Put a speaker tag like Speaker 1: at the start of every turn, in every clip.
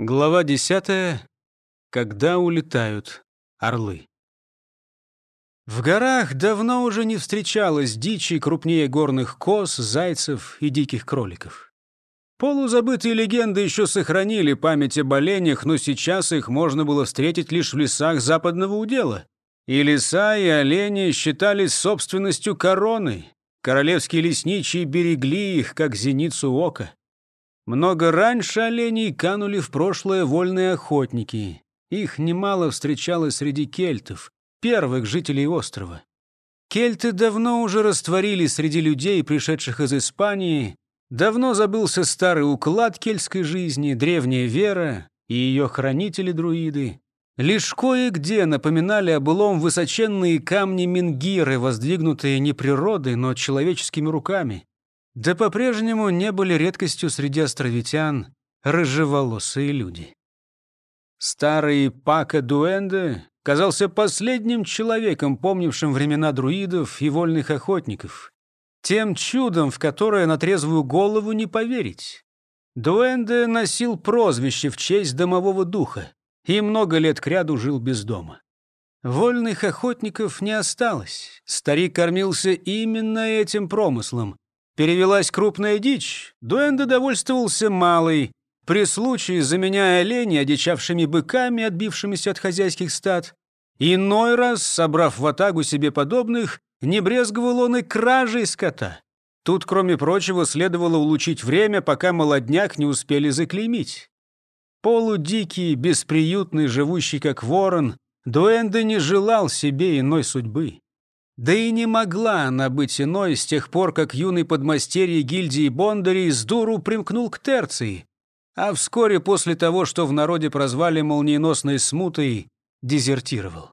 Speaker 1: Глава 10. Когда улетают орлы. В горах давно уже не встречалось дичи крупнее горных коз, зайцев и диких кроликов. Полузабытые легенды еще сохранили память об оленях, но сейчас их можно было встретить лишь в лесах западного удела. И леса, и олени считались собственностью короны. Королевские лесничие берегли их, как зеницу ока. Много раньше оленей канули в прошлое вольные охотники. Их немало встречалось среди кельтов, первых жителей острова. Кельты давно уже растворились среди людей, пришедших из Испании. Давно забылся старый уклад кельтской жизни, древняя вера и ее хранители-друиды. Лишь кое-где напоминали о былом высоченные камни Мингиры, воздвигнутые не природой, но человеческими руками. Да по-прежнему не были редкостью среди островитян рыжеволосые люди. Старый Пака Дуэнде казался последним человеком, помнившим времена друидов и вольных охотников. Тем чудом, в которое на трезвую голову не поверить. Дуэнде носил прозвище в честь домового духа и много лет кряду жил без дома. Вольных охотников не осталось. Старик кормился именно этим промыслом — Перевелась крупная дичь, Дуэнде довольствовался малой, при случае заменяя оленей одичавшими быками, отбившимися от хозяйских стад. Иной раз, собрав в атагу себе подобных, не брезговал он и кражей скота. Тут, кроме прочего, следовало улучшить время, пока молодняк не успели заклеймить. Полудикий, бесприютный, живущий как ворон, Дуэнде не желал себе иной судьбы. Да и не могла она быть иной с тех пор, как юный подмастерье гильдии Бондарей с дуру примкнул к терции, а вскоре после того, что в народе прозвали молниеносной смутой, дезертировал.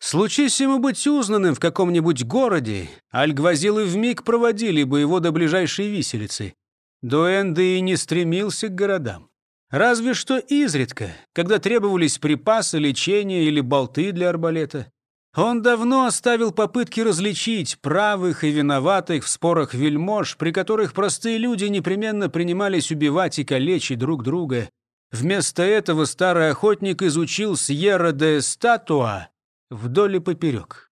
Speaker 1: Случись ему быть узнанным в каком-нибудь городе, альгвазилы вмиг проводили бы его до ближайшей виселицы. Дуэнде и не стремился к городам. Разве что изредка, когда требовались припасы, лечение или болты для арбалета. Он давно оставил попытки различить правых и виноватых в спорах вельмож, при которых простые люди непременно принимались убивать и калечить друг друга. Вместо этого старый охотник изучил Сьерра де Статуа вдоль и поперек.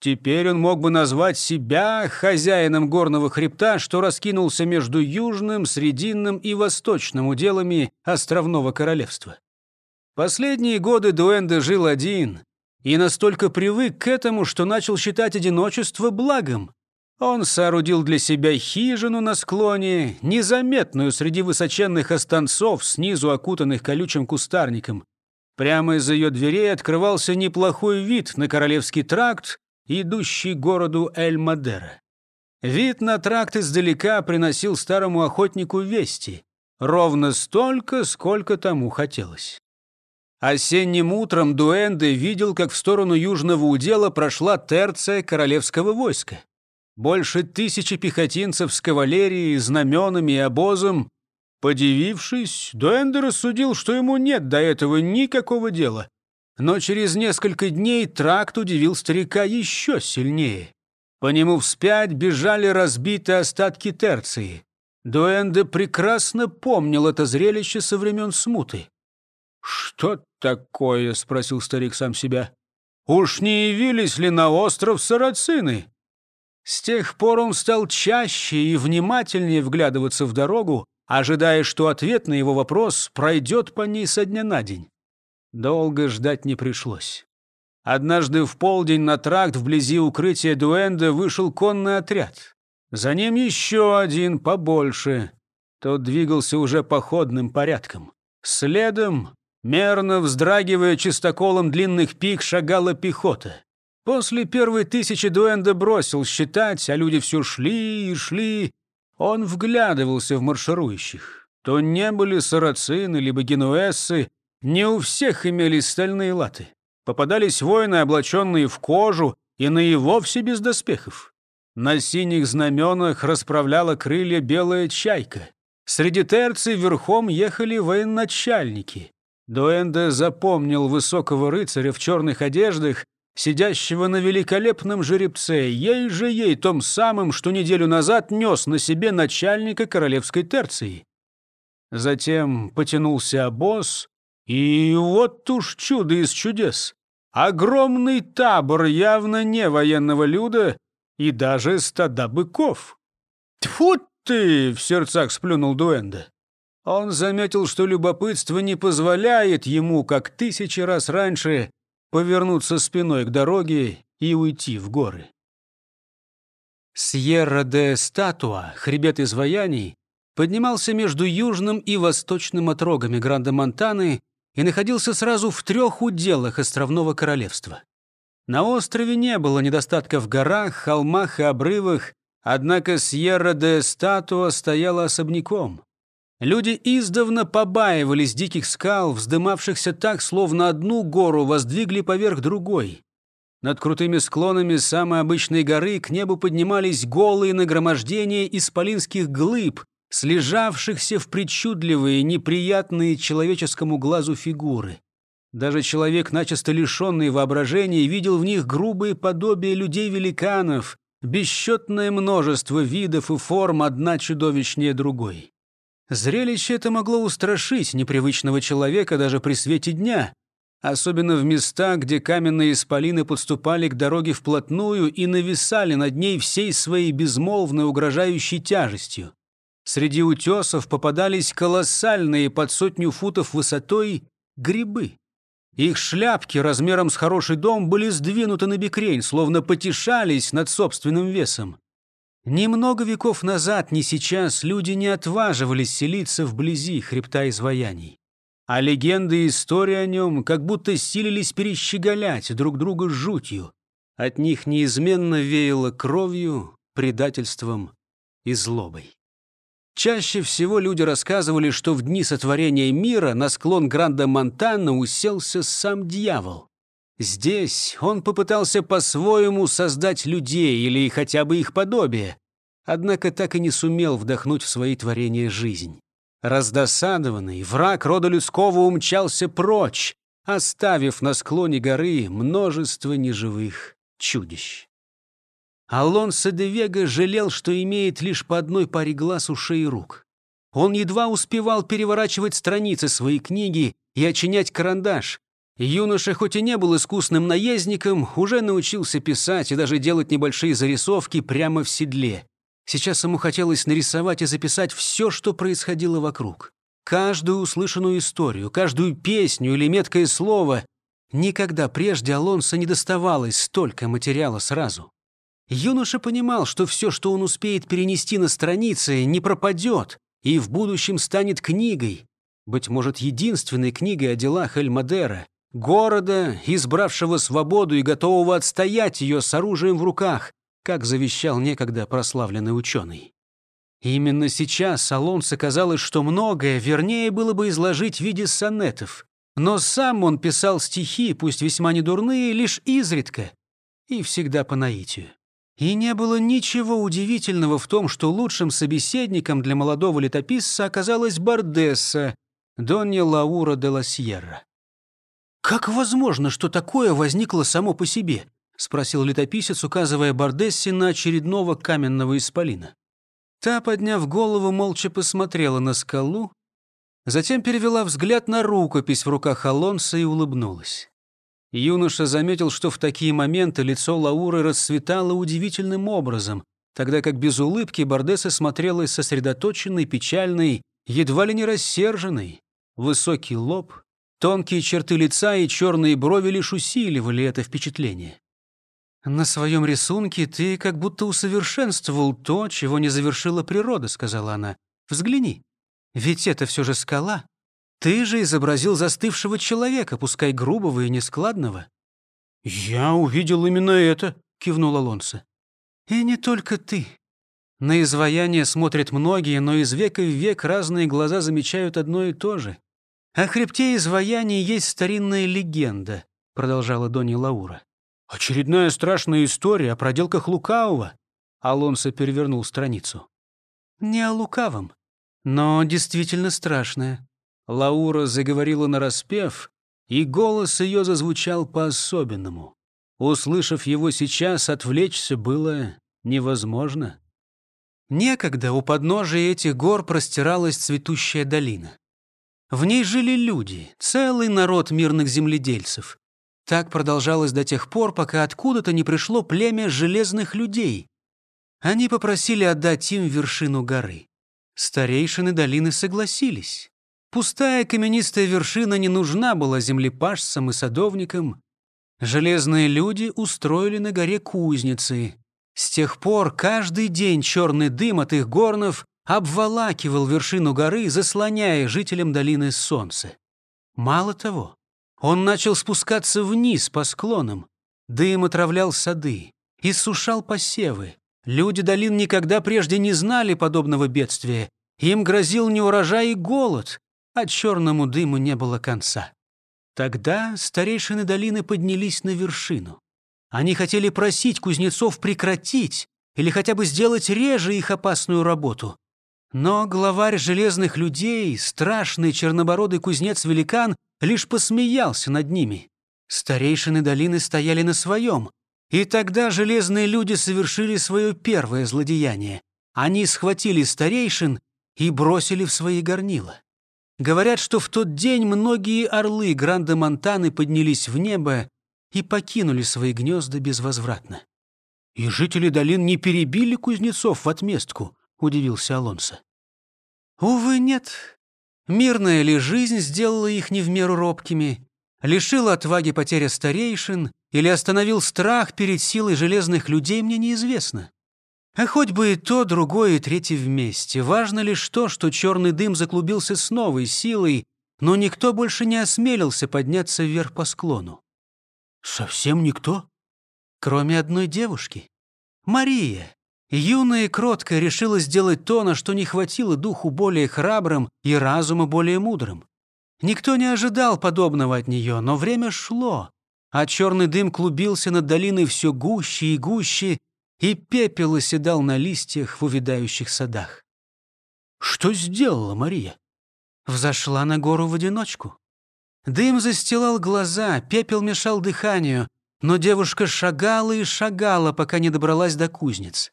Speaker 1: Теперь он мог бы назвать себя хозяином горного хребта, что раскинулся между южным, срединным и восточным уделами островного королевства. Последние годы Дуэнде жил один, и настолько привык к этому, что начал считать одиночество благом. Он соорудил для себя хижину на склоне, незаметную среди высоченных останцов, снизу окутанных колючим кустарником. Прямо из ее дверей открывался неплохой вид на Королевский тракт, идущий к городу Эль-Мадера. Вид на тракт издалека приносил старому охотнику вести. Ровно столько, сколько тому хотелось. Осенним утром Дуэнде видел, как в сторону южного удела прошла терция королевского войска. Больше тысячи пехотинцев с кавалерией, знаменами и обозом. Подивившись, Дуэнде рассудил, что ему нет до этого никакого дела. Но через несколько дней тракт удивил старика еще сильнее. По нему вспять бежали разбитые остатки терции. Дуэнде прекрасно помнил это зрелище со времен смуты. «Что такое?» — спросил старик сам себя. «Уж не явились ли на остров сарацины?» С тех пор он стал чаще и внимательнее вглядываться в дорогу, ожидая, что ответ на его вопрос пройдет по ней со дня на день. Долго ждать не пришлось. Однажды в полдень на тракт вблизи укрытия Дуэнда вышел конный отряд. За ним еще один побольше. Тот двигался уже походным порядком. Следом Мерно вздрагивая чистоколом длинных пик, шагала пехота. После первой тысячи Дуэнда бросил считать, а люди все шли и шли. Он вглядывался в марширующих. То не были сарацины, либо генуэзцы, не у всех имелись стальные латы. Попадались воины, облаченные в кожу, и на и вовсе без доспехов. На синих знаменах расправляла крылья белая чайка. Среди терций верхом ехали военачальники. Дуэнде запомнил высокого рыцаря в черных одеждах, сидящего на великолепном жеребце, ей же ей том самым, что неделю назад нес на себе начальника королевской терции. Затем потянулся обоз, И вот уж чудо из чудес. Огромный табор явно не военного люда и даже стада быков. Тьфу ты! — в сердцах сплюнул Дуэнда. Он заметил, что любопытство не позволяет ему, как тысячи раз раньше, повернуться спиной к дороге и уйти в горы. Сьерра де Статуа, хребет изваяний, поднимался между южным и восточным отрогами Гранда-Монтаны и находился сразу в трех уделах островного королевства. На острове не было недостатка в горах, холмах и обрывах, однако Сьерра де Статуа стояла особняком. Люди издавна побаивались диких скал, вздымавшихся так, словно одну гору воздвигли поверх другой. Над крутыми склонами самой обычной горы к небу поднимались голые нагромождения исполинских глыб, слежавшихся в причудливые, неприятные человеческому глазу фигуры. Даже человек, начисто лишенный воображения, видел в них грубые подобия людей-великанов, бесчетное множество видов и форм, одна чудовищнее другой. Зрелище это могло устрашить непривычного человека даже при свете дня, особенно в местах, где каменные исполины подступали к дороге вплотную и нависали над ней всей своей безмолвной угрожающей тяжестью. Среди утесов попадались колоссальные под сотню футов высотой грибы. Их шляпки размером с хороший дом были сдвинуты на бекрень, словно потешались над собственным весом. Немного веков назад, ни сейчас, люди не отваживались селиться вблизи хребта изваяний а легенды и истории о нем как будто силились перещеголять друг друга жутью. От них неизменно веяло кровью, предательством и злобой. Чаще всего люди рассказывали, что в дни сотворения мира на склон Гранда Монтана уселся сам дьявол. Здесь он попытался по-своему создать людей или хотя бы их подобие, однако так и не сумел вдохнуть в свои творения жизнь. Раздосадованный, враг рода людского умчался прочь, оставив на склоне горы множество неживых чудищ. Алонсо де Вега жалел, что имеет лишь по одной паре глаз, ушей и рук. Он едва успевал переворачивать страницы своей книги и очинять карандаш. Юноша, хоть и не был искусным наездником, уже научился писать и даже делать небольшие зарисовки прямо в седле. Сейчас ему хотелось нарисовать и записать все, что происходило вокруг. Каждую услышанную историю, каждую песню или меткое слово. Никогда прежде Алонсо не доставалось столько материала сразу. Юноша понимал, что все, что он успеет перенести на страницы, не пропадет и в будущем станет книгой, быть может, единственной книгой о делах Эль-Мадера, города, избравшего свободу и готового отстоять ее с оружием в руках, как завещал некогда прославленный ученый. Именно сейчас Алонсо казалось, что многое вернее было бы изложить в виде сонетов. Но сам он писал стихи, пусть весьма недурные, лишь изредка и всегда по наитию. И не было ничего удивительного в том, что лучшим собеседником для молодого летописца оказалась Бардесса, Донья Лаура де ла Сьерра. Как возможно, что такое возникло само по себе? — спросил летописец, указывая Бардесси на очередного каменного исполина. Та, подняв голову, молча посмотрела на скалу, затем перевела взгляд на рукопись в руках Алонса и улыбнулась. Юноша заметил, что в такие моменты лицо Лауры расцветало удивительным образом, тогда как без улыбки Бардесса смотрела сосредоточенной, печальной, едва ли не рассерженной. Высокий лоб, тонкие черты лица и черные брови лишь усиливали это впечатление. «На своем рисунке ты как будто усовершенствовал то, чего не завершила природа», — сказала она. «Взгляни. Ведь это все же скала. Ты же изобразил застывшего человека, пускай грубого и нескладного». «Я увидел именно это», — кивнул Алонсо. «И не только ты. На изваяние смотрят многие, но из века в век разные глаза замечают одно и то же. О хребте изваяния есть старинная легенда», — продолжала Донья Лаура. «Очередная страшная история о проделках лукавого». Алонсо перевернул страницу. «Не о лукавом, но действительно страшная». Лаура заговорила нараспев, и голос ее зазвучал по-особенному. Услышав его сейчас, отвлечься было невозможно. Некогда у подножия этих гор простиралась цветущая долина. В ней жили люди, целый народ мирных земледельцев. Так продолжалось до тех пор, пока откуда-то не пришло племя железных людей. Они попросили отдать им вершину горы. Старейшины долины согласились. Пустая каменистая вершина не нужна была землепашцам и садовникам. Железные люди устроили на горе кузницы. С тех пор каждый день черный дым от их горнов обволакивал вершину горы, заслоняя жителям долины солнце. Мало того, он начал спускаться вниз по склонам. Дым отравлял сады, иссушал посевы. Люди долин никогда прежде не знали подобного бедствия. Им грозил неурожай и голод, а черному дыму не было конца. Тогда старейшины долины поднялись на вершину. Они хотели просить кузнецов прекратить или хотя бы сделать реже их опасную работу. Но главарь железных людей, страшный чернобородый кузнец-великан, лишь посмеялся над ними. Старейшины долины стояли на своем. И тогда железные люди совершили свое первое злодеяние. Они схватили старейшин и бросили в свои горнила. Говорят, что в тот день многие орлы Гранды Монтаны поднялись в небо и покинули свои гнезда безвозвратно. «И жители долин не перебили кузнецов в отместку?» — удивился Алонсо. «Увы, нет. Мирная ли жизнь сделала их не в меру робкими, лишила отваги потеря старейшин или остановил страх перед силой железных людей, мне неизвестно. А хоть бы и то, другое и третье вместе. Важно лишь то, что черный дым заклубился с новой силой, но никто больше не осмелился подняться вверх по склону. Совсем никто? Кроме одной девушки. Мария, юная и кроткая, решила сделать то, на что не хватило духу более храбрым и разума более мудрым. Никто не ожидал подобного от нее, но время шло, а черный дым клубился над долиной все гуще и гуще, и пепел оседал на листьях в увядающих садах. Что сделала Мария? Взошла на гору в одиночку. Дым застилал глаза, пепел мешал дыханию, но девушка шагала и шагала, пока не добралась до кузнец.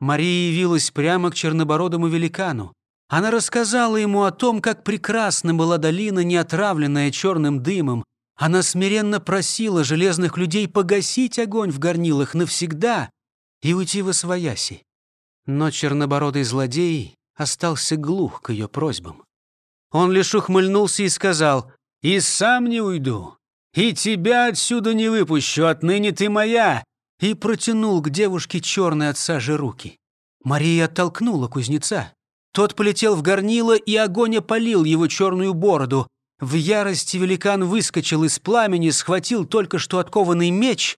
Speaker 1: Мария явилась прямо к чернобородому великану. Она рассказала ему о том, как прекрасна была долина, не отравленная черным дымом. Она смиренно просила железных людей погасить огонь в горнилах навсегда и уйти во свояси. Но чернобородый злодей остался глух к ее просьбам. Он лишь ухмыльнулся и сказал, «И сам не уйду, и тебя отсюда не выпущу, отныне ты моя!» И протянул к девушке черные от сажи руки. Мария оттолкнула кузнеца. Тот полетел в горнило, и огонь опалил его черную бороду. В ярости великан выскочил из пламени, схватил только что откованный меч.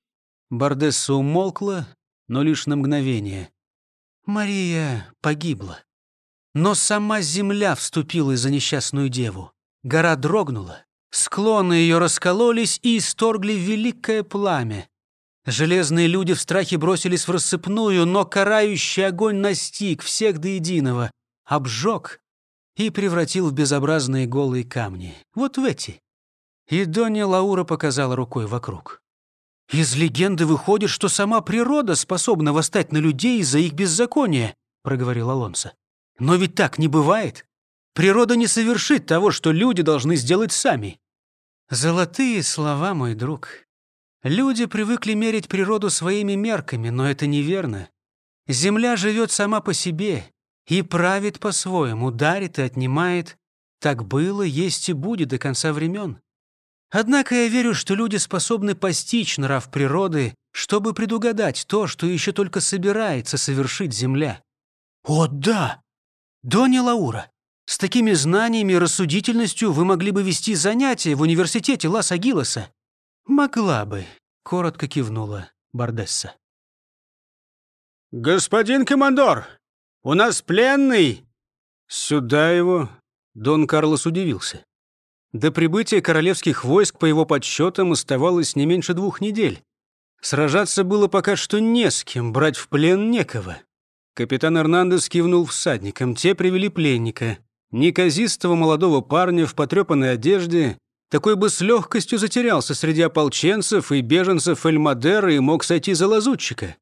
Speaker 1: Бардесса умолкла, но лишь на мгновение. Мария погибла. Но сама земля вступила за несчастную деву. Гора дрогнула, склоны ее раскололись и исторгли великое пламя. Железные люди в страхе бросились в рассыпную, но карающий огонь настиг всех до единого, обжег и превратил в безобразные голые камни. Вот в эти. И Донья Лаура показала рукой вокруг. «Из легенды выходит, что сама природа способна восстать на людей из-за их беззакония», — проговорил Алонсо. «Но ведь так не бывает. Природа не совершит того, что люди должны сделать сами». «Золотые слова, мой друг. Люди привыкли мерить природу своими мерками, но это неверно. Земля живет сама по себе и правит по-своему, дарит и отнимает. Так было, есть и будет до конца времен. Однако я верю, что люди способны постичь нрав природы, чтобы предугадать то, что еще только собирается совершить Земля. О, да! Донья Лаура, с такими знаниями и рассудительностью вы могли бы вести занятия в университете Лас-Агилоса. Могла бы, коротко кивнула Бардесса.
Speaker 2: «Господин командор, у нас пленный!»
Speaker 1: «Сюда его!» Дон Карлос удивился. До прибытия королевских войск, по его подсчетам, оставалось не меньше двух недель. Сражаться было пока что не с кем, брать в плен некого. Капитан Эрнандес кивнул всадникам, те привели пленника. Неказистого молодого парня в потрепанной одежде, такой бы с легкостью затерялся среди ополченцев и беженцев Эльмадера и мог сойти за лазутчика.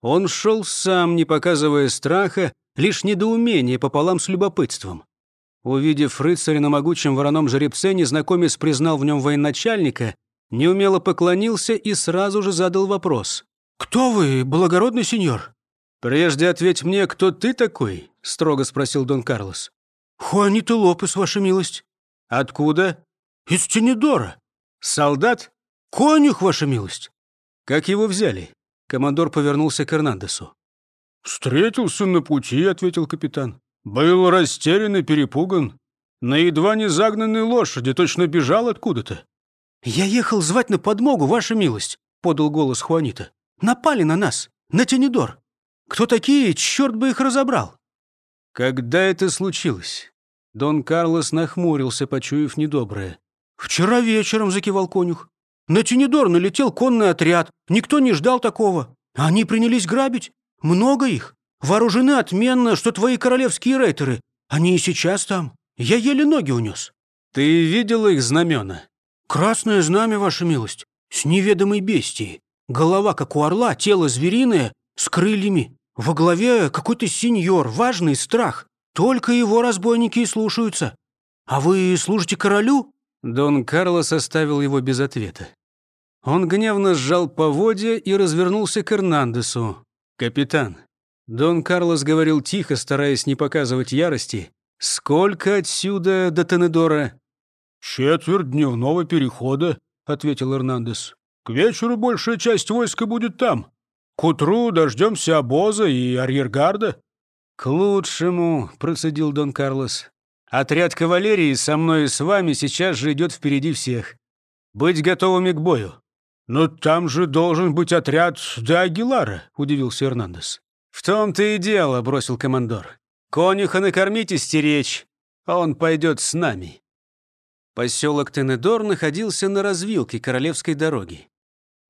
Speaker 1: Он шел сам, не показывая страха, лишь недоумение пополам с любопытством. Увидев рыцаря на могучем вороном жеребце, незнакомец признал в нем военачальника, неумело поклонился и сразу же задал вопрос. «Кто вы, благородный сеньор?» «Прежде ответь мне, кто ты такой?» — строго спросил Дон Карлос.
Speaker 2: «Хуанита Лопес, ваша милость».
Speaker 1: «Откуда?»
Speaker 2: «Из Тенедора».
Speaker 1: «Солдат?»
Speaker 2: «Конюх, ваша милость».
Speaker 1: «Как его взяли?» Командор повернулся к Эрнандесу.
Speaker 2: «Встретился на пути», — ответил капитан. «Был растерян и перепуган. На едва не загнанной лошади, точно бежал откуда-то».
Speaker 1: «Я ехал звать на подмогу, ваша милость», — подал голос Хуанита. «Напали на нас, на Тенедор. Кто такие, черт бы их разобрал!» «Когда это случилось?» Дон Карлос нахмурился, почуяв недоброе.
Speaker 2: «Вчера вечером», — закивал конюх. «На Тенедор налетел конный отряд. Никто не ждал такого. Они принялись грабить. Много их. Вооружены отменно, что твои королевские рейтеры. Они и сейчас там. Я еле ноги унес».
Speaker 1: «Ты видел их знамена?»
Speaker 2: «Красное знамя, ваша милость. С неведомой бестией. Голова, как у орла, тело звериное, с крыльями. Во главе какой-то сеньор, важный страх. Только его разбойники и слушаются. А вы служите королю?»
Speaker 1: Дон Карлос оставил его без ответа. Он гневно сжал поводья и развернулся к Эрнандесу. «Капитан». Дон Карлос говорил тихо, стараясь не показывать ярости. «Сколько отсюда до Тенедора?»
Speaker 2: «Четверть дневного перехода», — ответил Эрнандес. «К вечеру большая часть войска будет там. К утру дождемся обоза и арьергарда».
Speaker 1: «К лучшему», — процедил Дон Карлос. «Отряд кавалерии со мной и с вами сейчас же идет впереди всех. Быть готовыми к бою».
Speaker 2: «Но там же должен быть отряд де Агилара», — удивился Эрнандес.
Speaker 1: «В том-то и дело», — бросил командор. «Конюха накормите стеречь, а он пойдет с нами». Поселок Тенедор находился на развилке Королевской дороги.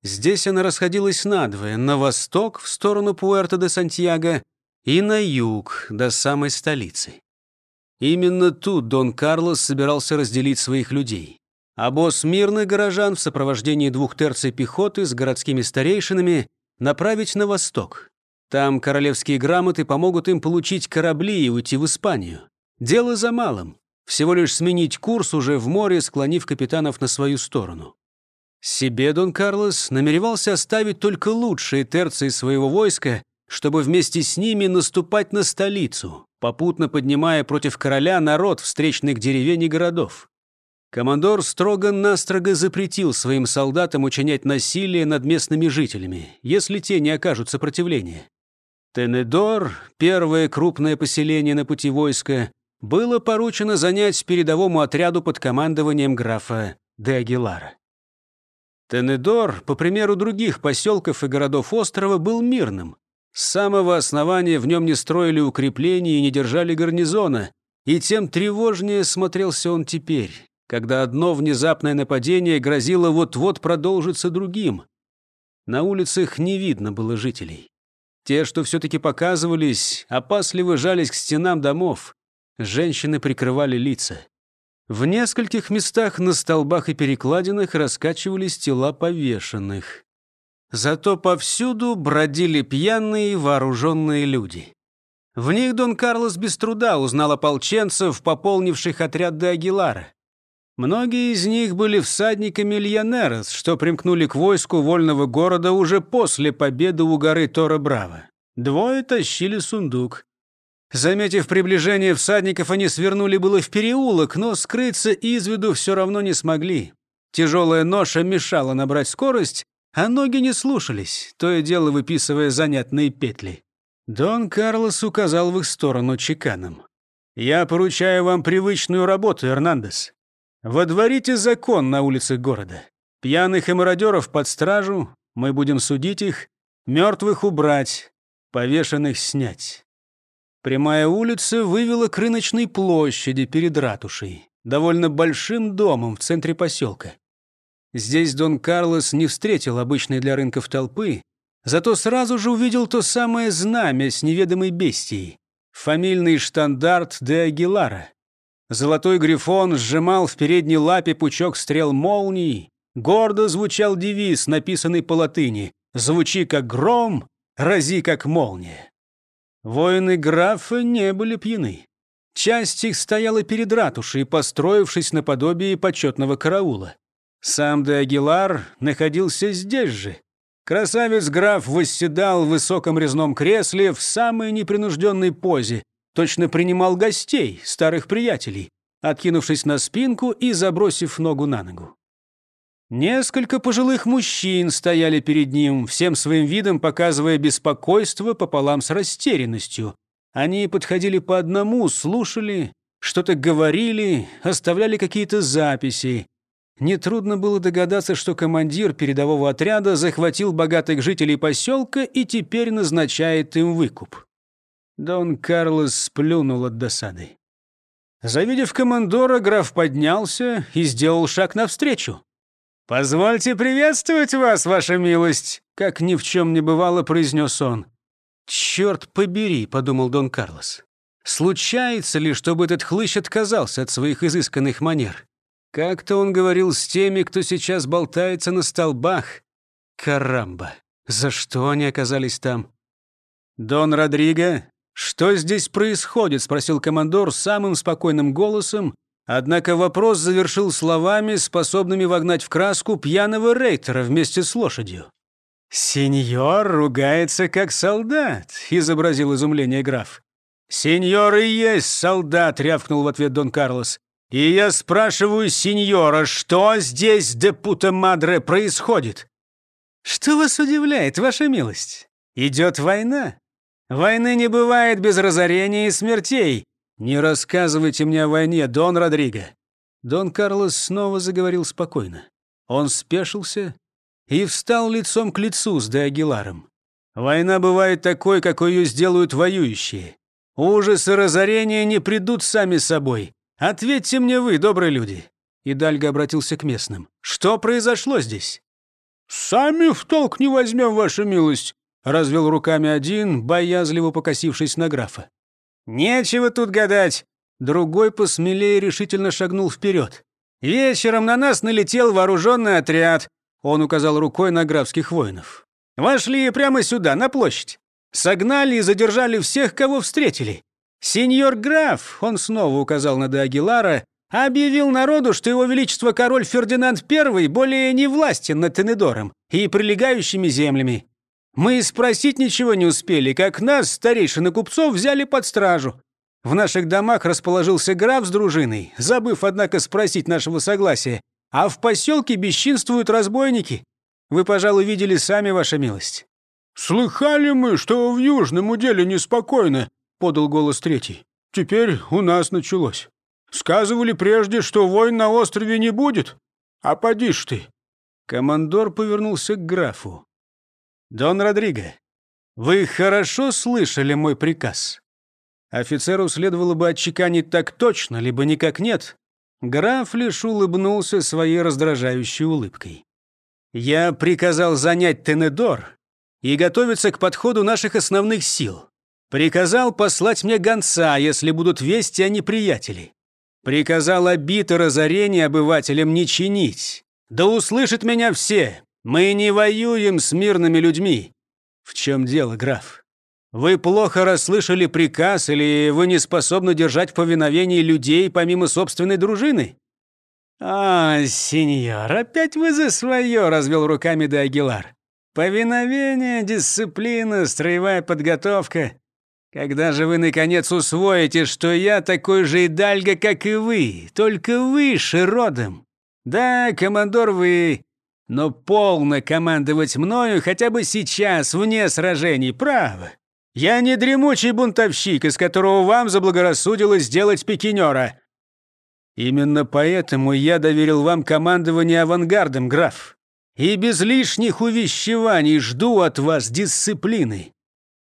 Speaker 1: Здесь она расходилась надвое, на восток, в сторону Пуэрто-де-Сантьяго, и на юг, до самой столицы. Именно тут Дон Карлос собирался разделить своих людей. А босс мирных горожан в сопровождении двух терций пехоты с городскими старейшинами направить на восток. Там королевские грамоты помогут им получить корабли и уйти в Испанию. Дело за малым. Всего лишь сменить курс уже в море, склонив капитанов на свою сторону. Себе Дон Карлос намеревался оставить только лучшие терции своего войска, чтобы вместе с ними наступать на столицу, попутно поднимая против короля народ встречных деревень и городов. Командор строго-настрого запретил своим солдатам учинять насилие над местными жителями, если те не окажут сопротивления. Тенедор, первое крупное поселение на пути войска, было поручено занять передовому отряду под командованием графа де Агилара. Тенедор, по примеру других поселков и городов острова, был мирным. С самого основания в нем не строили укреплений и не держали гарнизона, и тем тревожнее смотрелся он теперь, когда одно внезапное нападение грозило вот-вот продолжиться другим. На улицах не видно было жителей. Те, что все-таки показывались, опасливо жались к стенам домов. Женщины прикрывали лица. В нескольких местах на столбах и перекладинах раскачивались тела повешенных. Зато повсюду бродили пьяные вооруженные люди. В них Дон Карлос без труда узнал ополченцев, пополнивших отряд де Агилара. Многие из них были всадниками Льянерос, что примкнули к войску вольного города уже после победы у горы Тора-Браво. Двое тащили сундук. Заметив приближение всадников, они свернули было в переулок, но скрыться из виду все равно не смогли. Тяжелая ноша мешала набрать скорость, а ноги не слушались, то и дело выписывая занятные петли. Дон Карлос указал в их сторону чеканом. «Я поручаю вам привычную работу, Эрнандес. Водворите закон на улицах города. Пьяных и мародеров под стражу, мы будем судить их, мертвых убрать, повешенных снять. Прямая улица вывела к рыночной площади перед ратушей, довольно большим домом в центре поселка. Здесь Дон Карлос не встретил обычной для рынков толпы, зато сразу же увидел то самое знамя с неведомой бестией, фамильный штандарт де Агилара. Золотой грифон сжимал в передней лапе пучок стрел молний, гордо звучал девиз, написанный по латыни «Звучи как гром, рази как молния». Воины графа не были пьяны. Часть их стояла перед ратушей, построившись наподобие почетного караула. Сам де Агилар находился здесь же. Красавец-граф восседал в высоком резном кресле в самой непринужденной позе, точно принимал гостей, старых приятелей, откинувшись на спинку и забросив ногу на ногу. Несколько пожилых мужчин стояли перед ним, всем своим видом показывая беспокойство пополам с растерянностью. Они подходили по одному, слушали, что-то говорили, оставляли какие-то записи. Нетрудно было догадаться, что командир передового отряда захватил богатых жителей поселка и теперь назначает им выкуп. Дон Карлос сплюнул от досады. Завидев командора, граф поднялся и сделал шаг навстречу. «Позвольте приветствовать вас, ваша милость!» Как ни в чем не бывало, произнес он. «Черт побери», — подумал Дон Карлос. «Случается ли, чтобы этот хлыщ отказался от своих изысканных манер? Как-то он говорил с теми, кто сейчас болтается на столбах. Карамба! За что они оказались там? «Дон Родриго, что здесь происходит?» — спросил командор самым спокойным голосом, однако вопрос завершил словами, способными вогнать в краску пьяного рейтера вместе с лошадью. «Сеньор ругается как солдат», — изобразил изумление граф. «Сеньор и есть солдат», — рявкнул в ответ Дон Карлос. И я спрашиваю сеньора, что здесь, депута Мадре, происходит? Что вас удивляет, ваша милость? Идет война. Войны не бывает без разорения и смертей. Не рассказывайте мне о войне, Дон Родриго. Дон Карлос снова заговорил спокойно. Он спешился и встал лицом к лицу с Де Агиларом. Война бывает такой, какой ее сделают воюющие. Ужас и разорение не придут сами собой. «Ответьте мне вы, добрые люди!» Идальго обратился к местным. «Что произошло здесь?» «Сами в толк не возьмем, ваша милость!» Развел руками один, боязливо покосившись на графа. «Нечего тут гадать!» Другой посмелее решительно шагнул вперед. «Вечером на нас налетел вооруженный отряд!» Он указал рукой на графских воинов. «Вошли прямо сюда, на площадь. Согнали и задержали всех, кого встретили. «Сеньор граф», — он снова указал на де Агилара, объявил народу, что его величество король Фердинанд I более не властен над Тенедором и прилегающими землями. Мы спросить ничего не успели, как нас, старейшины купцов, взяли под стражу. В наших домах расположился граф с дружиной, забыв, однако, спросить нашего согласия, а в поселке бесчинствуют разбойники. Вы, пожалуй, видели сами, ваша милость».
Speaker 2: «Слыхали мы, что в южном уделе неспокойно», — подал голос третий. «Теперь у нас началось. Сказывали прежде, что войн на острове не будет. А поди ж ты».
Speaker 1: Командор повернулся к графу. «Дон Родриго, вы хорошо слышали мой приказ?» Офицеру следовало бы отчеканить так точно, либо никак нет. Граф лишь улыбнулся своей раздражающей улыбкой. «Я приказал занять Тенедор и готовиться к подходу наших основных сил. Приказал послать мне гонца, если будут вести о неприятеле. Приказал обид и разорение обывателям не чинить. Да услышат меня все. Мы не воюем с мирными людьми. В чем дело, граф? Вы плохо расслышали приказ или вы не способны держать в повиновении людей помимо собственной дружины? «А, сеньор, опять вы за свое!» — развел руками де Агилар. «Повиновение, дисциплина, строевая подготовка. Когда же вы, наконец, усвоите, что я такой же идальга, как и вы, только выше родом? Да, командор вы, но полно командовать мною хотя бы сейчас, вне сражений, право. Я не дремучий бунтовщик, из которого вам заблагорассудилось сделать пикинера. Именно поэтому я доверил вам командование авангардом, граф. И без лишних увещеваний жду от вас дисциплины.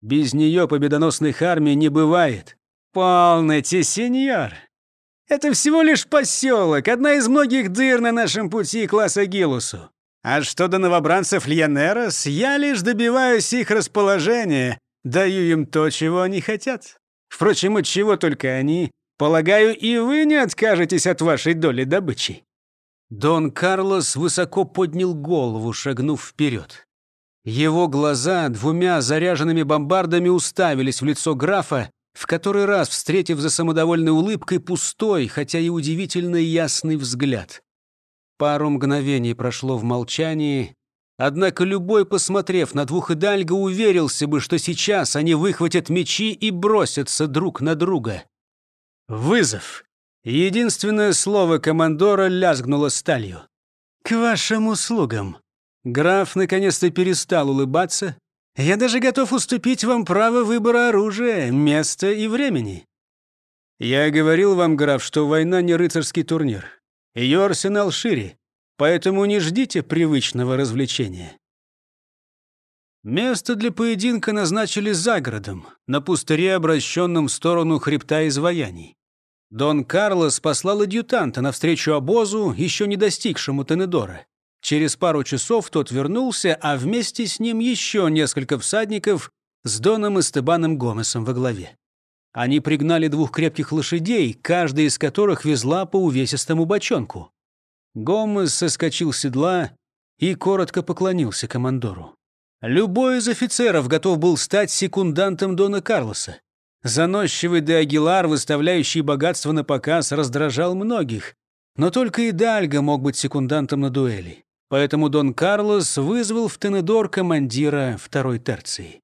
Speaker 1: Без нее победоносных армий не бывает. Полноте, сеньор. Это всего лишь поселок, одна из многих дыр на нашем пути к Лас-Агилусу. А что до новобранцев Льянерос, я лишь добиваюсь их расположения, даю им то, чего они хотят. Впрочем, от чего только они. Полагаю, и вы не откажетесь от вашей доли добычи». Дон Карлос высоко поднял голову, шагнув вперед. Его глаза двумя заряженными бомбардами уставились в лицо графа, в который раз встретив за самодовольной улыбкой пустой, хотя и удивительно ясный взгляд. Пару мгновений прошло в молчании, однако любой, посмотрев на двух Идальго, уверился бы, что сейчас они выхватят мечи и бросятся друг на друга. Вызов. Единственное слово командора лязгнуло сталью. «К вашим услугам». Граф наконец-то перестал улыбаться. «Я даже готов уступить вам право выбора оружия, места и времени». «Я говорил вам, граф, что война не рыцарский турнир. Ее арсенал шире, поэтому не ждите привычного развлечения». Место для поединка назначили за городом, на пустыре, обращенном в сторону хребта изваяний. Дон Карлос послал адъютанта навстречу обозу, еще не достигшему Тенедора. Через пару часов тот вернулся, а вместе с ним еще несколько всадников с Доном Эстебаном Гомесом во главе. Они пригнали двух крепких лошадей, каждая из которых везла по увесистому бочонку. Гомес соскочил с седла и коротко поклонился командору. Любой из офицеров готов был стать секундантом Дона Карлоса. Заносчивый де Агилар, выставляющий богатство на показ, раздражал многих. Но только и Дальго мог быть секундантом на дуэли. Поэтому Дон Карлос вызвал в Тенедор командира второй терции.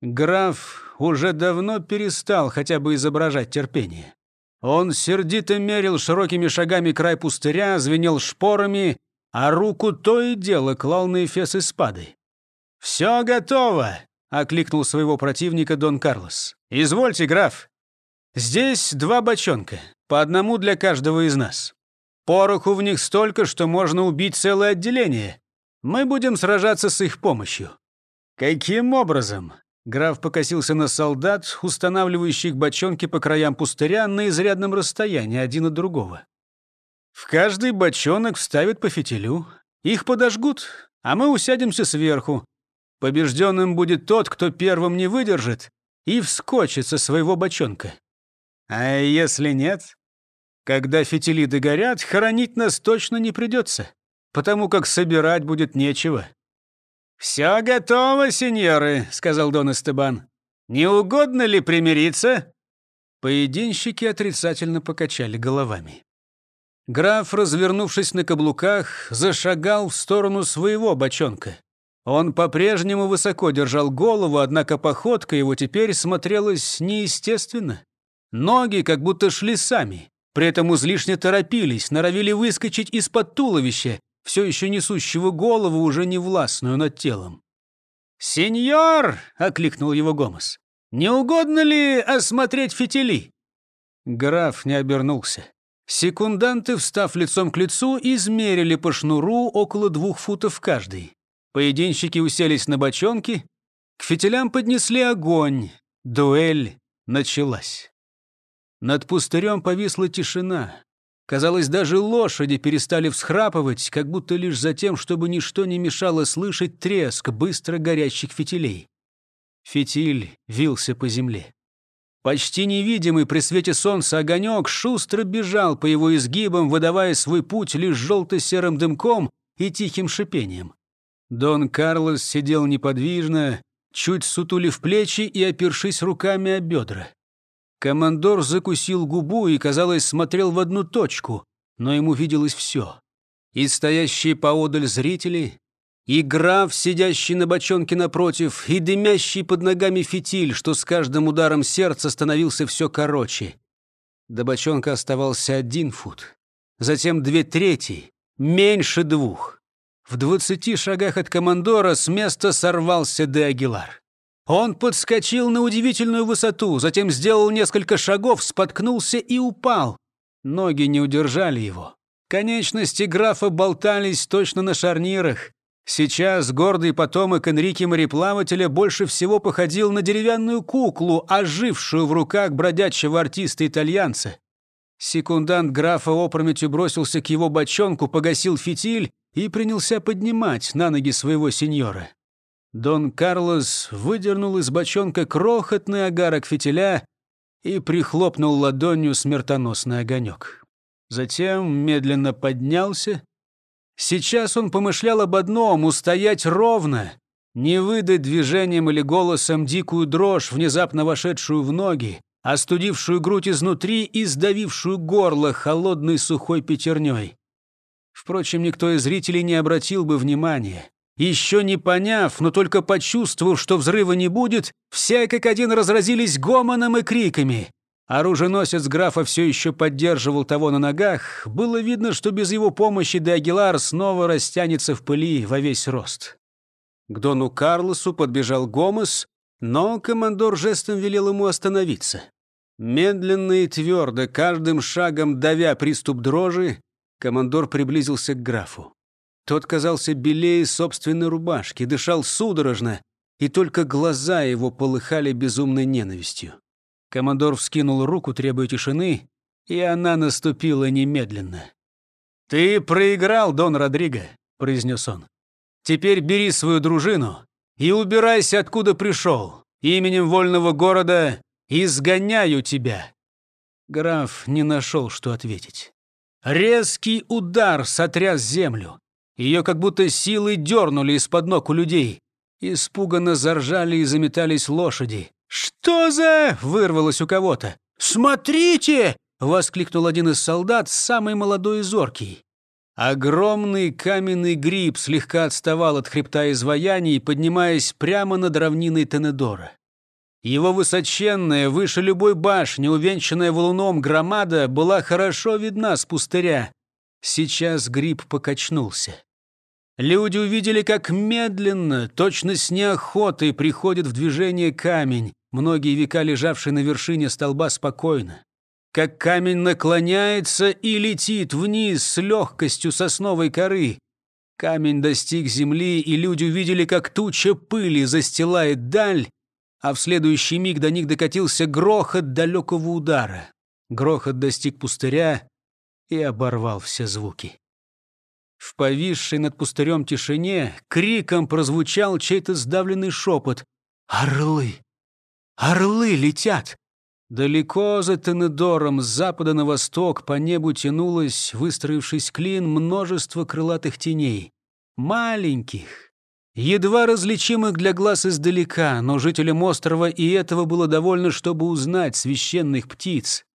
Speaker 1: Граф уже давно перестал хотя бы изображать терпение. Он сердито мерил широкими шагами край пустыря, звенел шпорами, а руку то и дело клал на эфес спады. «Все готово!» — окликнул своего противника Дон Карлос. «Извольте, граф. Здесь два бочонка, по одному для каждого из нас. Пороху в них столько, что можно убить целое отделение. Мы будем сражаться с их помощью». «Каким образом?» Граф покосился на солдат, устанавливающих бочонки по краям пустыря на изрядном расстоянии один от другого. «В каждый бочонок вставят по фитилю. Их подожгут, а мы усядемся сверху. Побежденным будет тот, кто первым не выдержит и вскочит со своего бочонка. А если нет? Когда фитили догорят, хоронить нас точно не придется, потому как собирать будет нечего. «Все готово, сеньоры», — сказал Дон Эстебан. «Не угодно ли примириться?» Поединщики отрицательно покачали головами. Граф, развернувшись на каблуках, зашагал в сторону своего бочонка. Он по-прежнему высоко держал голову, однако походка его теперь смотрелась неестественно. Ноги как будто шли сами, при этом излишне торопились, норовили выскочить из-под туловища, все еще несущего голову, уже не властную над телом. «Сеньор!» — окликнул его Гомес. «Не угодно ли осмотреть фитили?» Граф не обернулся. Секунданты, встав лицом к лицу, измерили по шнуру около двух футов каждый. Поединщики уселись на бочонки, к фитилям поднесли огонь. Дуэль началась. Над пустырем повисла тишина. Казалось, даже лошади перестали всхрапывать, как будто лишь за тем, чтобы ничто не мешало слышать треск быстро горящих фитилей. Фитиль вился по земле. Почти невидимый при свете солнца огонек шустро бежал по его изгибам, выдавая свой путь лишь желто-серым дымком и тихим шипением. Дон Карлос сидел неподвижно, чуть сутулив плечи и опершись руками о бедра. Командор закусил губу и, казалось, смотрел в одну точку, но ему виделось все. И стоящие поодаль зрители, и граф, сидящий на бочонке напротив, и дымящий под ногами фитиль, что с каждым ударом сердца становился все короче. До бочонка оставался один фут, затем две трети, меньше двух. В двадцати шагах от командора с места сорвался де Агилар. Он подскочил на удивительную высоту, затем сделал несколько шагов, споткнулся и упал. Ноги не удержали его. Конечности графа болтались точно на шарнирах. Сейчас гордый потомок Энрике мореплавателя больше всего походил на деревянную куклу, ожившую в руках бродячего артиста-итальянца. Секундант графа опрометью бросился к его бочонку, погасил фитиль и принялся поднимать на ноги своего сеньора. Дон Карлос выдернул из бочонка крохотный огарок фитиля и прихлопнул ладонью смертоносный огонек. Затем медленно поднялся. Сейчас он помышлял об одном — устоять ровно, Не выдать движением или голосом дикую дрожь, внезапно вошедшую в ноги, остудившую грудь изнутри и сдавившую горло холодной сухой пятерней. Впрочем, никто из зрителей не обратил бы внимания. Еще не поняв, но только почувствовав, что взрыва не будет, все как один разразились гомоном и криками. Оруженосец графа все еще поддерживал того на ногах. Было видно, что без его помощи де Агилар снова растянется в пыли во весь рост. К Дону Карлосу подбежал Гомес, но командор жестом велел ему остановиться. Медленно и твердо, каждым шагом давя приступ дрожи, командор приблизился к графу. Тот казался белее собственной рубашки, дышал судорожно, и только глаза его полыхали безумной ненавистью. Командор вскинул руку, требуя тишины, и она наступила немедленно. «Ты проиграл, Дон Родриго», — произнес он. «Теперь бери свою дружину и убирайся, откуда пришел. Именем вольного города изгоняю тебя». Граф не нашел, что ответить. Резкий удар сотряс землю. Ее как будто силой дернули из-под ног у людей. Испуганно заржали и заметались лошади. «Что за...» — вырвалось у кого-то. «Смотрите!» — воскликнул один из солдат, самый молодой и зоркий. Огромный каменный гриб слегка отставал от хребта изваяний, поднимаясь прямо над равниной Тенедора. Его высоченная, выше любой башни, увенчанная валуном громада, была хорошо видна с пустыря. Сейчас гриб покачнулся. Люди увидели, как медленно, точно с неохотой приходит в движение камень, многие века лежавший на вершине столба спокойно. Как камень наклоняется и летит вниз с легкостью сосновой коры. Камень достиг земли, и люди увидели, как туча пыли застилает даль, а в следующий миг до них докатился грохот далекого удара. Грохот достиг пустыря и оборвал все звуки. В повисшей над пустырем тишине криком прозвучал чей-то сдавленный шепот. «Орлы! Орлы летят!» Далеко за Тенедором, с запада на восток, по небу тянулось, выстроившись клин, множество крылатых теней. Маленьких, едва различимых для глаз издалека, но жителям острова и этого было довольно, чтобы узнать священных птиц.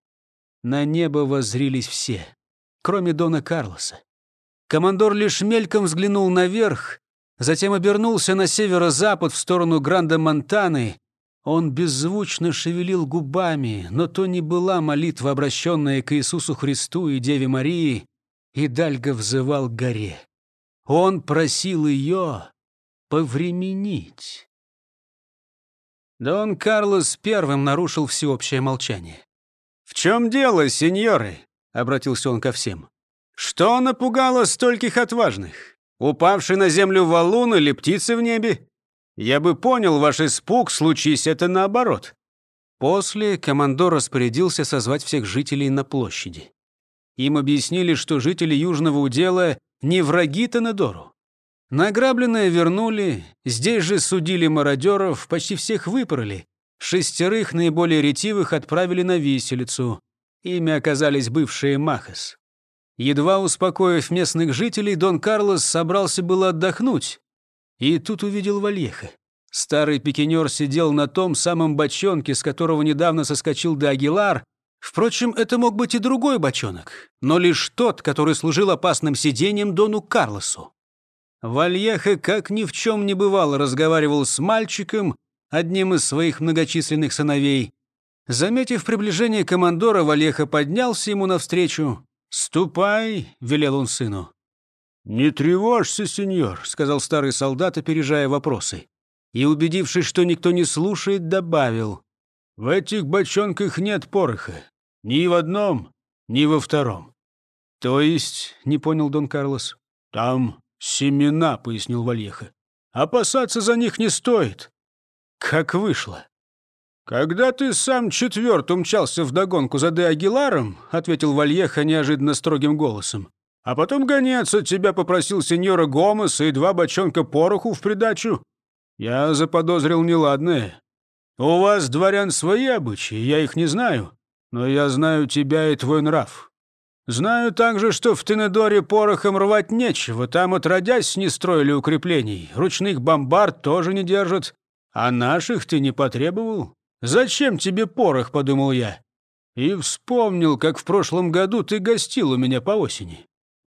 Speaker 1: На небо воззрились все, кроме Дона Карлоса. Командор лишь мельком взглянул наверх, затем обернулся на северо-запад в сторону Гранда-Монтаны. Он беззвучно шевелил губами, но то не была молитва, обращенная к Иисусу Христу и Деве Марии, и Дальго взывал к горе. Он просил ее повременить. Дон Карлос первым нарушил всеобщее молчание. «В чем дело, сеньоры?» — обратился он ко всем. Что напугало стольких отважных? Упавший на землю валун или птицы в небе? Я бы понял ваш испуг, случись это наоборот. После командор распорядился созвать всех жителей на площади. Им объяснили, что жители Южного удела не враги Тенедору. Награбленное вернули, здесь же судили мародеров, почти всех выпороли. Шестерых наиболее ретивых отправили на виселицу. Ими оказались бывшие Махас. Едва успокоив местных жителей, Дон Карлос собрался было отдохнуть. И тут увидел Вальеха. Старый пикинер сидел на том самом бочонке, с которого недавно соскочил до Агилар. Впрочем, это мог быть и другой бочонок, но лишь тот, который служил опасным сиденьем Дону Карлосу. Вальеха, как ни в чем не бывало, разговаривал с мальчиком, одним из своих многочисленных сыновей. Заметив приближение командора, Вальеха поднялся ему навстречу, «Ступай», — велел он сыну. «Не тревожься, сеньор», — сказал старый солдат, опережая вопросы. И, убедившись, что никто не слушает, добавил. «В этих бочонках нет пороха. Ни в одном, ни во втором». «То есть», — не понял Дон Карлос. «Там семена», — пояснил Вальеха. «Опасаться за них не стоит». «Как вышло?» «Когда ты сам четверт умчался вдогонку за Де Агиларом», — ответил Вальеха неожиданно строгим голосом, «а потом гонец от тебя попросил сеньора Гомеса и два бочонка пороху в придачу, я заподозрил неладное. У вас, дворян, свои обычаи, я их не знаю, но я знаю тебя и твой нрав. Знаю также, что в Тенедоре порохом рвать нечего, там отродясь не строили укреплений, ручных бомбард тоже не держат, а наших ты не потребовал. Зачем тебе порох, подумал я. И вспомнил, как в прошлом году ты гостил у меня по осени.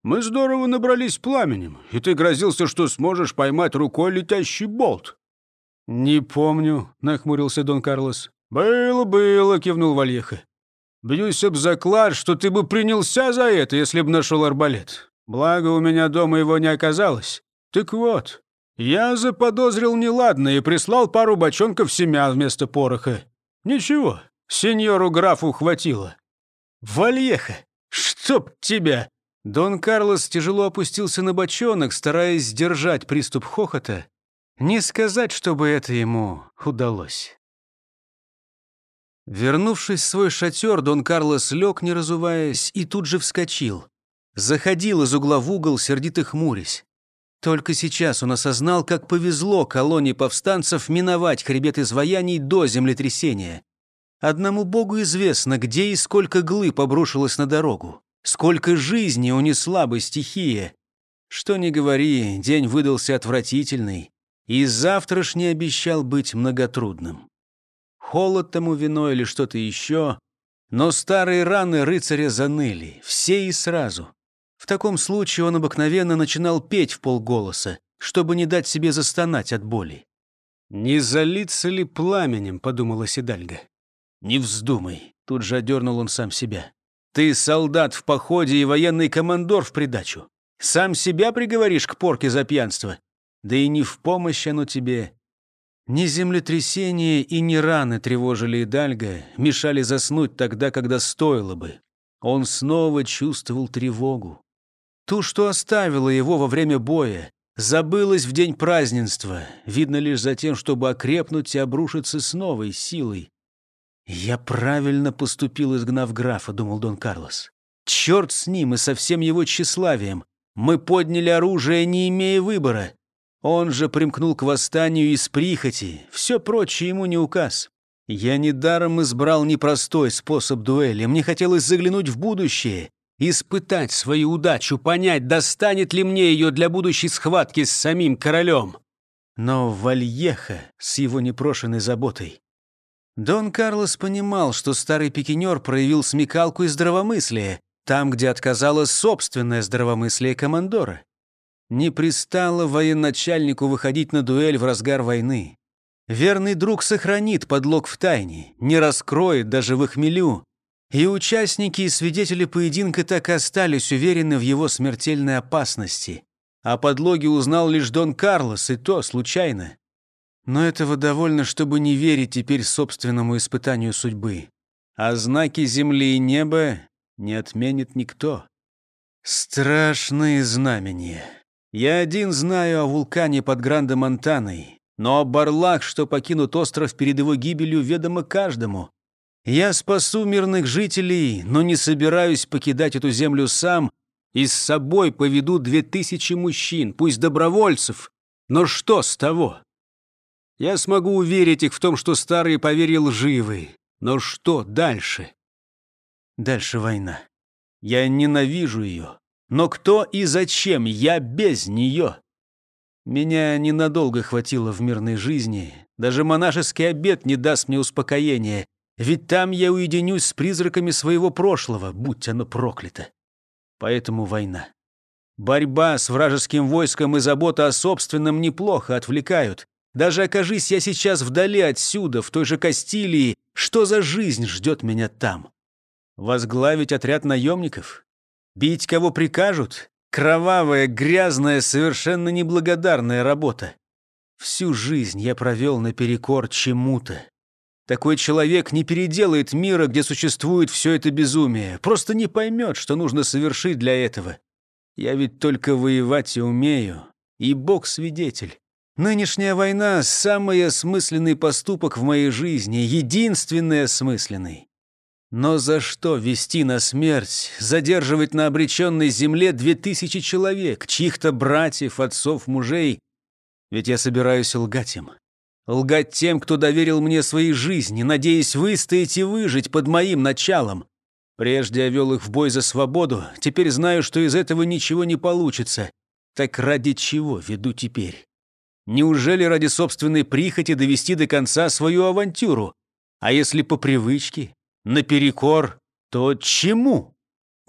Speaker 1: Мы здорово набрались пламенем, и ты грозился, что сможешь поймать рукой летящий болт. «Не помню», — нахмурился Дон Карлос. «Было, было», — кивнул Вальеха. Бьюсь об заклад, что ты бы принялся за это, если б нашел арбалет. Благо, у меня дома его не оказалось. Так вот, я заподозрил неладное и прислал пару бочонков семян вместо пороха. Ничего, сеньору графу хватило. Вальеха, чтоб тебя!» Дон Карлос тяжело опустился на бочонок, стараясь сдержать приступ хохота. Не сказать, чтобы это ему удалось. Вернувшись в свой шатер, Дон Карлос лег, не разуваясь, и тут же вскочил. Заходил из угла в угол, сердито хмурясь. Только сейчас он осознал, как повезло колонии повстанцев миновать хребет изваяний до землетрясения. Одному богу известно, где и сколько глыб обрушилось на дорогу, сколько жизни унесла бы стихия. Что ни говори, день выдался отвратительный, и завтрашний обещал быть многотрудным холод тому вино или что-то еще. Но старые раны рыцаря заныли, все и сразу. В таком случае он обыкновенно начинал петь в полголоса, чтобы не дать себе застонать от боли. «Не залиться ли пламенем?» — подумала Седальга. «Не вздумай», — тут же одернул он сам себя. «Ты солдат в походе и военный командор в придачу. Сам себя приговоришь к порке за пьянство. Да и не в помощь оно тебе. Ни землетрясение и ни раны тревожили Идальга, мешали заснуть тогда, когда стоило бы. Он снова чувствовал тревогу. Ту, что оставила его во время боя, забылась в день празднества, видно лишь за тем, чтобы окрепнуть и обрушиться с новой силой. «Я правильно поступил, изгнав графа», — думал Дон Карлос. «Черт с ним и со всем его тщеславием. Мы подняли оружие, не имея выбора. Он же примкнул к восстанию из прихоти, все прочее ему не указ. Я недаром избрал непростой способ дуэли, мне хотелось заглянуть в будущее, испытать свою удачу, понять, достанет ли мне ее для будущей схватки с самим королем. Но Вальеха с его непрошенной заботой. Дон Карлос понимал, что старый пикинер проявил смекалку и здравомыслие, там, где отказало собственное здравомыслие командора. Не пристало военачальнику выходить на дуэль в разгар войны. Верный друг сохранит подлог в тайне, не раскроет даже в хмелю. И участники и свидетели поединка так и остались уверены в его смертельной опасности. О подлоге узнал лишь Дон Карлос, и то случайно. Но этого довольно, чтобы не верить теперь собственному испытанию судьбы. А знаки земли и неба не отменит никто. Страшные знамения. Я один знаю о вулкане под Грандо-Монтаной, но о барлах, что покинут остров перед его гибелью, ведомо каждому. Я спасу мирных жителей, но не собираюсь покидать эту землю сам и с собой поведу две тысячи мужчин, пусть добровольцев. Но что с того? Я смогу уверить их в том, что старые поверья лживы. Но что дальше? Дальше война. Я ненавижу ее. Но кто и зачем я без нее? Меня ненадолго хватило в мирной жизни. Даже монашеский обед не даст мне успокоения. Ведь там я уединюсь с призраками своего прошлого, будь оно проклято. Поэтому война. Борьба с вражеским войском и забота о собственном неплохо отвлекают. Даже окажись я сейчас вдали отсюда, в той же Кастилии, что за жизнь ждет меня там? Возглавить отряд наемников? Бить кого прикажут? Кровавая, грязная, совершенно неблагодарная работа. Всю жизнь я провел наперекор чему-то. Такой человек не переделает мира, где существует все это безумие. Просто не поймет, что нужно совершить для этого. Я ведь только воевать и умею. И Бог свидетель. Нынешняя война — самый осмысленный поступок в моей жизни, единственный осмысленный. Но за что вести на смерть, задерживать на обреченной земле две тысячи человек, чьих-то братьев, отцов, мужей? Ведь я собираюсь лгать им. Лгать тем, кто доверил мне своей жизни, надеясь выстоять и выжить под моим началом. Прежде я вел их в бой за свободу, теперь знаю, что из этого ничего не получится. Так ради чего веду теперь? Неужели ради собственной прихоти довести до конца свою авантюру? А если по привычке, наперекор, то чему?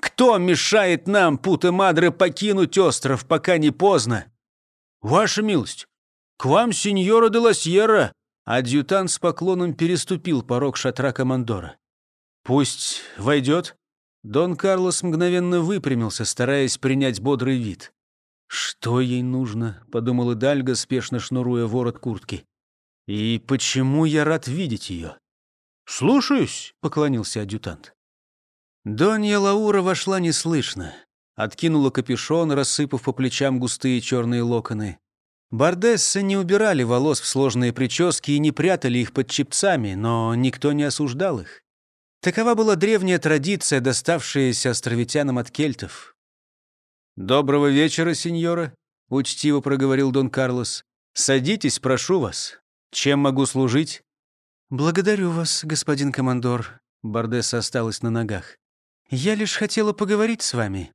Speaker 1: Кто мешает нам, Пута Мадре, покинуть остров, пока не поздно? Ваша милость, к вам, сеньора де ла. Адъютант с поклоном переступил порог шатра командора. «Пусть войдет». Дон Карлос мгновенно выпрямился, стараясь принять бодрый вид. «Что ей нужно?» — подумал Идальго, спешно шнуруя ворот куртки. «И почему я рад видеть ее?» «Слушаюсь», — поклонился адъютант. Донья Лаура вошла неслышно. Откинула капюшон, рассыпав по плечам густые черные локоны. Бардессы не убирали волос в сложные прически и не прятали их под чепцами, но никто не осуждал их. Такова была древняя традиция, доставшаяся островитянам от кельтов. «Доброго вечера, сеньора», — учтиво проговорил Дон Карлос. «Садитесь, прошу вас. Чем могу служить?» «Благодарю вас, господин командор», — Бардесса осталась на ногах. «Я лишь хотела поговорить с вами».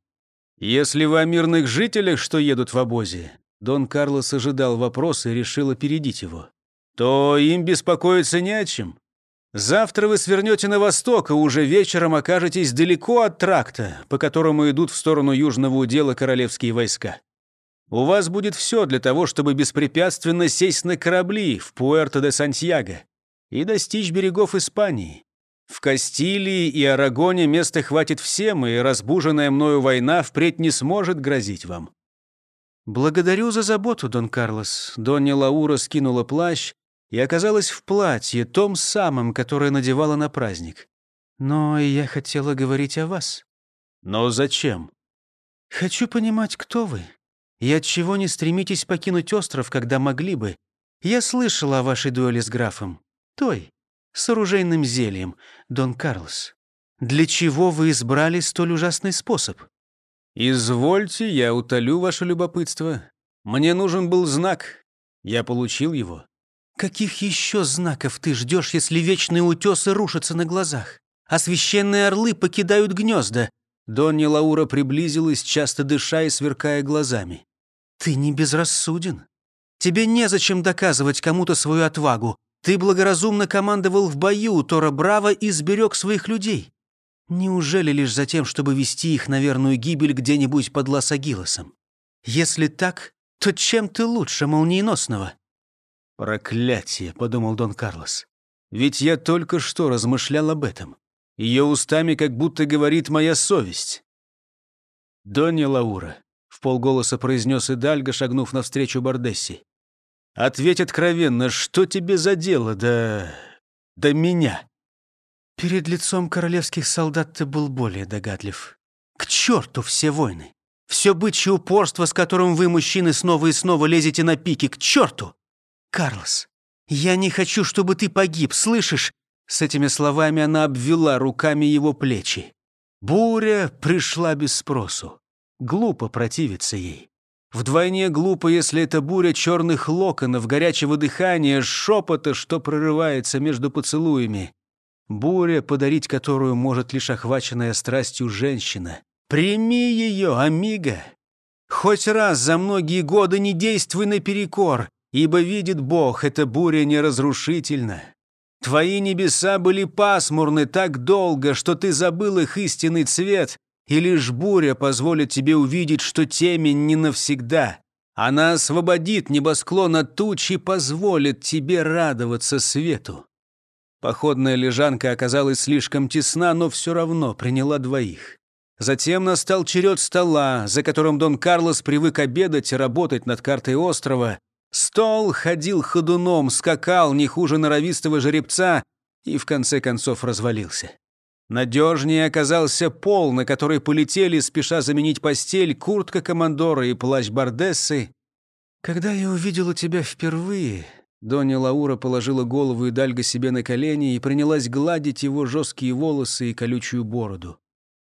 Speaker 1: «Если вы о мирных жителях, что едут в обозе», Дон Карлос ожидал вопроса и решил опередить его, «то им беспокоиться не о чем. Завтра вы свернете на восток, и уже вечером окажетесь далеко от тракта, по которому идут в сторону южного удела королевские войска. У вас будет все для того, чтобы беспрепятственно сесть на корабли в Пуэрто-де-Сантьяго и достичь берегов Испании. В Кастилии и Арагоне места хватит всем, и разбуженная мною война впредь не сможет грозить вам. «Благодарю за заботу, Дон Карлос». Донья Лаура скинула плащ и оказалась в платье, том самом, которое надевала на праздник. Но я хотела говорить о вас. Но зачем? Хочу понимать, кто вы. И от чего не стремитесь покинуть остров, когда могли бы. Я слышала о вашей дуэли с графом. Той, с оружейным зельем, Дон Карлос. Для чего вы избрали столь ужасный способ? Извольте, я утолю ваше любопытство. Мне нужен был знак. Я получил его. Каких еще знаков ты ждешь, если вечные утесы рушатся на глазах? А священные орлы покидают гнезда. Донья Лаура приблизилась, часто дыша и сверкая глазами. Ты не безрассуден. Тебе незачем доказывать кому-то свою отвагу. Ты благоразумно командовал в бою Тора Браво и сберег своих людей. Неужели лишь за тем, чтобы вести их на верную гибель где-нибудь под Лас-Агилосом? Если так, то чем ты лучше молниеносного? «Проклятие!» — подумал Дон Карлос. «Ведь я только что размышлял об этом. Ее устами как будто говорит моя совесть». «Донья Лаура», — в полголоса произнес Идальго, шагнув навстречу Бардесси. «Ответь откровенно, что тебе за дело до... до меня?» Перед лицом королевских солдат ты был более догадлив. К черту все войны! Все бычье упорство, с которым вы, мужчины, снова и снова лезете на пики, к черту! «Карлос, я не хочу, чтобы ты погиб, слышишь?» С этими словами она обвела руками его плечи. Буря пришла без спросу. Глупо противиться ей. Вдвойне глупо, если это буря черных локонов, горячего дыхания, шепота, что прорывается между поцелуями. Буря, подарить которую может лишь охваченная страстью женщина. Прими ее, амиго. Хоть раз за многие годы не действуй наперекор. Ибо видит Бог, эта буря неразрушительна. Твои небеса были пасмурны так долго, что ты забыл их истинный цвет, и лишь буря позволит тебе увидеть, что темень не навсегда. Она освободит небосклон от туч и позволит тебе радоваться свету. Походная лежанка оказалась слишком тесна, но все равно приняла двоих. Затем настал черед стола, за которым Дон Карлос привык обедать и работать над картой острова, Стол ходил ходуном, скакал не хуже норовистого жеребца и в конце концов развалился. Надежнее оказался пол, на который полетели, спеша заменить постель, куртка командора и плащ Бардессы. «Когда я увидела тебя впервые...» Донья Лаура положила голову и Дальго себе на колени и принялась гладить его жесткие волосы и колючую бороду.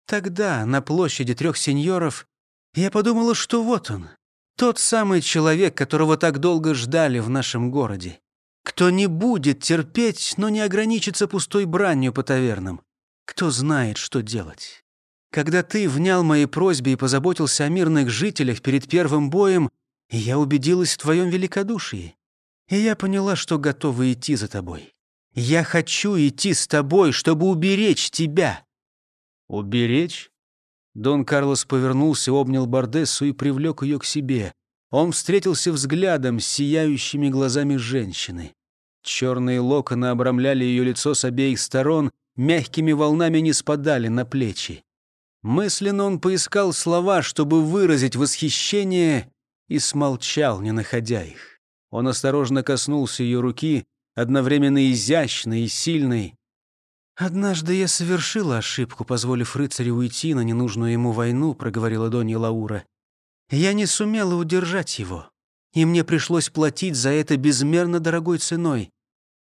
Speaker 1: Тогда, на площади трех сеньоров, я подумала, что вот он, тот самый человек, которого так долго ждали в нашем городе. Кто не будет терпеть, но не ограничится пустой бранью по тавернам.
Speaker 2: Кто знает, что делать? Когда ты внял моей просьбе и позаботился о мирных жителях перед первым боем, я убедилась в твоем великодушии. И я поняла, что готова идти за тобой. Я хочу идти с тобой, чтобы уберечь тебя».
Speaker 1: «Уберечь?» Дон Карлос повернулся, обнял Бардессу и привлек ее к себе. Он встретился взглядом с сияющими глазами женщины. Черные локоны обрамляли ее лицо с обеих сторон, мягкими волнами не спадали на плечи. Мысленно он поискал слова, чтобы выразить восхищение, и смолчал, не находя их. Он осторожно коснулся ее руки, одновременно изящной и сильной.
Speaker 2: «Однажды я совершила ошибку, позволив рыцарю уйти на ненужную ему войну», — проговорила Донья Лаура. «Я не сумела удержать его, и мне пришлось платить за это безмерно дорогой ценой.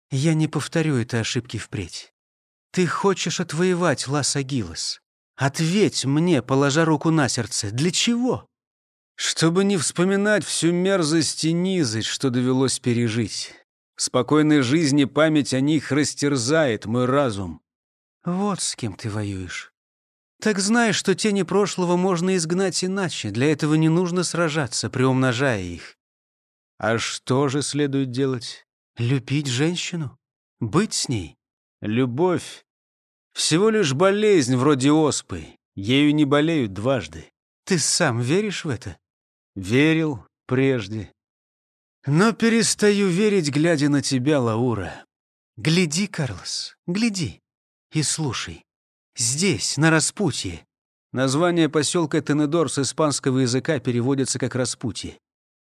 Speaker 2: Я не повторю этой ошибки впредь. Ты хочешь отвоевать, Лас Агилос? Ответь мне, положа руку на сердце, для чего?»
Speaker 1: «Чтобы не вспоминать всю мерзость и низость, что довелось пережить. В спокойной жизни память о них растерзает мой разум».
Speaker 2: «Вот с кем ты воюешь. Так знаешь, что тени прошлого можно изгнать иначе. Для этого не нужно сражаться, приумножая их.
Speaker 1: А что же следует делать?
Speaker 2: Любить женщину? Быть с ней?
Speaker 1: Любовь — всего лишь болезнь вроде оспы. Ею не болеют дважды.
Speaker 2: Ты сам веришь в это?
Speaker 1: Верил прежде. Но перестаю верить, глядя на тебя, Лаура.
Speaker 2: Гляди, Карлос, гляди и слушай. Здесь, на распутье.
Speaker 1: Название поселка Тенедор с испанского языка переводится как «распутье».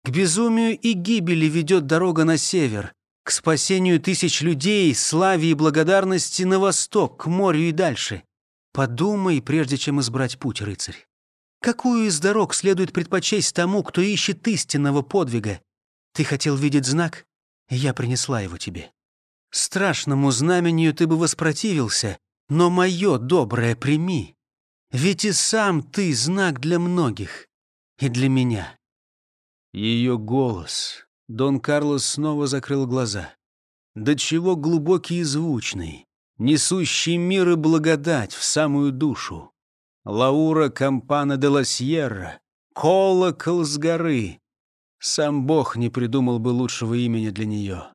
Speaker 2: К безумию и гибели ведет дорога на север, к спасению тысяч людей, славе и благодарности на восток, к морю и дальше. Подумай, прежде чем избрать путь, рыцарь. Какую из дорог следует предпочесть тому, кто ищет истинного подвига? Ты хотел видеть знак? Я принесла его тебе. Страшному знамению ты бы воспротивился, но мое доброе прими. Ведь и сам ты знак для многих. И для меня.
Speaker 1: Ее голос. Дон Карлос снова закрыл глаза. До чего глубокий и звучный, несущий мир и благодать в самую душу. Лаура Кампана де ла колокол с горы. Сам Бог не придумал бы лучшего имени для нее.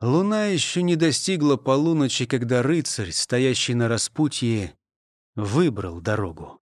Speaker 1: Луна еще не достигла полуночи, когда рыцарь, стоящий на распутье, выбрал дорогу.